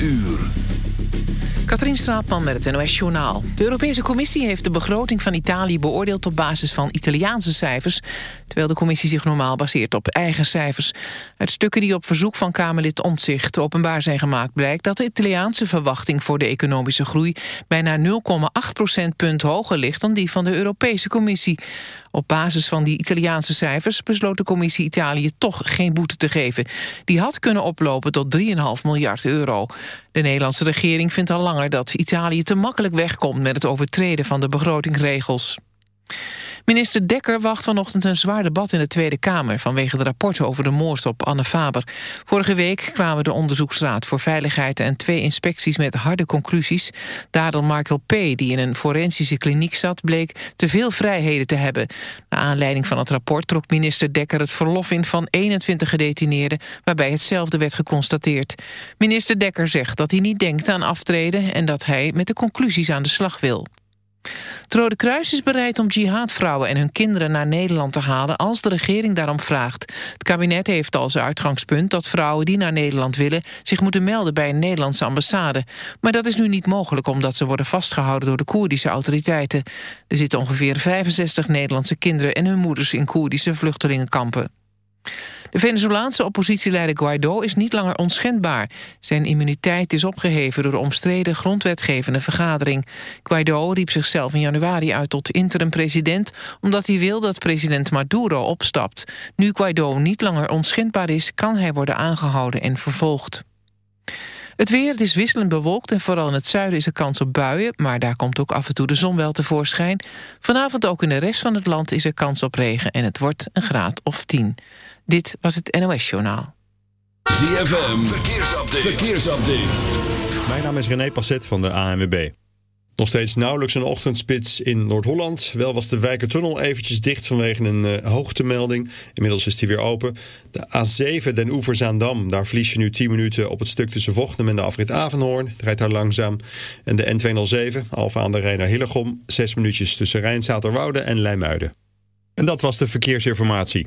uur. Katrien Straatman met het NOS-journaal. De Europese Commissie heeft de begroting van Italië beoordeeld... op basis van Italiaanse cijfers... terwijl de commissie zich normaal baseert op eigen cijfers. Uit stukken die op verzoek van Kamerlid Omtzigt openbaar zijn gemaakt... blijkt dat de Italiaanse verwachting voor de economische groei... bijna 0,8 procentpunt hoger ligt dan die van de Europese Commissie. Op basis van die Italiaanse cijfers besloot de commissie Italië toch geen boete te geven. Die had kunnen oplopen tot 3,5 miljard euro. De Nederlandse regering vindt al langer dat Italië te makkelijk wegkomt met het overtreden van de begrotingsregels. Minister Dekker wacht vanochtend een zwaar debat in de Tweede Kamer... vanwege de rapporten over de moord op Anne Faber. Vorige week kwamen de Onderzoeksraad voor Veiligheid... en twee inspecties met harde conclusies. Dader Michael P., die in een forensische kliniek zat... bleek te veel vrijheden te hebben. Naar aanleiding van het rapport trok minister Dekker het verlof in... van 21 gedetineerden, waarbij hetzelfde werd geconstateerd. Minister Dekker zegt dat hij niet denkt aan aftreden... en dat hij met de conclusies aan de slag wil. Het Rode Kruis is bereid om jihadvrouwen en hun kinderen naar Nederland te halen als de regering daarom vraagt. Het kabinet heeft als uitgangspunt dat vrouwen die naar Nederland willen zich moeten melden bij een Nederlandse ambassade. Maar dat is nu niet mogelijk omdat ze worden vastgehouden door de Koerdische autoriteiten. Er zitten ongeveer 65 Nederlandse kinderen en hun moeders in Koerdische vluchtelingenkampen. De Venezolaanse oppositieleider Guaido is niet langer onschendbaar. Zijn immuniteit is opgeheven door de omstreden grondwetgevende vergadering. Guaido riep zichzelf in januari uit tot interim-president... omdat hij wil dat president Maduro opstapt. Nu Guaido niet langer onschendbaar is... kan hij worden aangehouden en vervolgd. Het weer, is wisselend bewolkt en vooral in het zuiden is er kans op buien... maar daar komt ook af en toe de zon wel tevoorschijn. Vanavond ook in de rest van het land is er kans op regen... en het wordt een graad of 10. Dit was het NOS Journaal. ZFM, verkeersupdate. verkeersupdate. Mijn naam is René Passet van de ANWB. Nog steeds nauwelijks een ochtendspits in Noord-Holland. Wel was de Wijkertunnel eventjes dicht vanwege een uh, hoogtemelding. Inmiddels is die weer open. De A7 Den Oever-Zaandam. Daar verlies je nu 10 minuten op het stuk tussen Vochtem en de afrit Avenhoorn. Het rijdt daar langzaam. En de N207, Alfa aan de Rijn naar Hillegom. 6 minuutjes tussen Rijnzaterwoude en Leimuiden. En dat was de verkeersinformatie.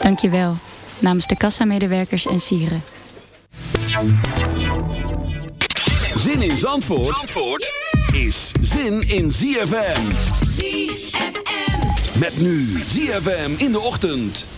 Dank je wel. Namens de kassamedewerkers en sieren. Zin in Zandvoort, Zandvoort is zin in ZFM. ZFM. Met nu ZFM in de ochtend.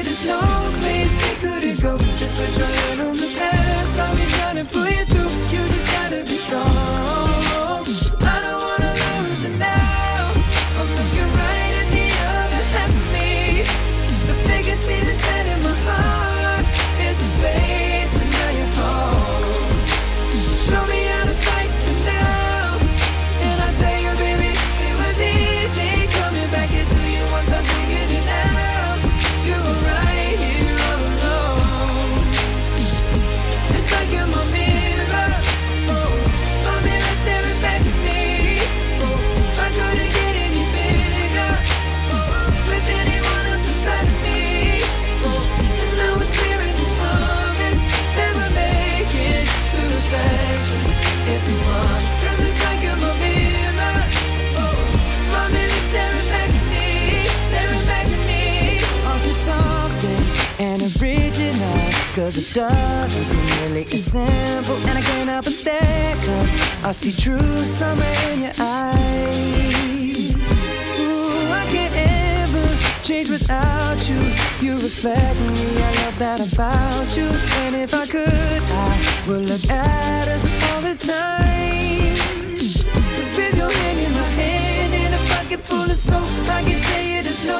Cause it doesn't seem really as simple And I can't help but stare Cause I see true summer in your eyes. Ooh, I can't ever change without you. You reflect me, I love that about you. And if I could, I would look at us all the time. Just with your hand in my hand And a pocket full of soap I can tell you there's no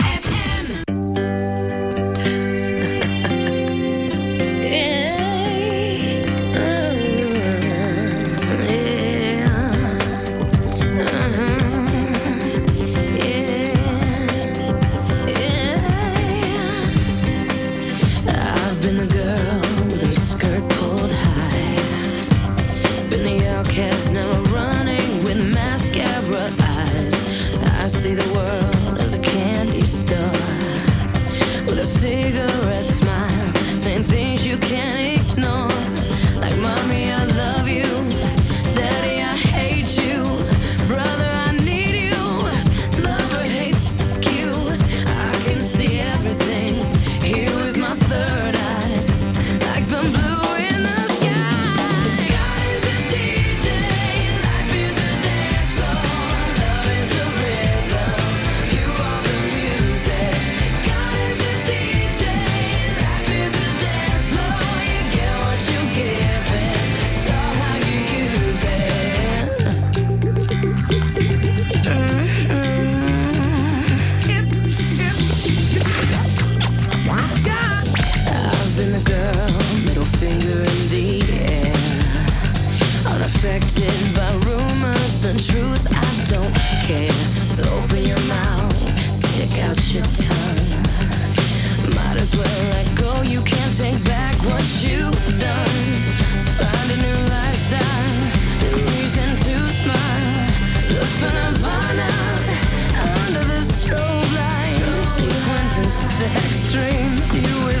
you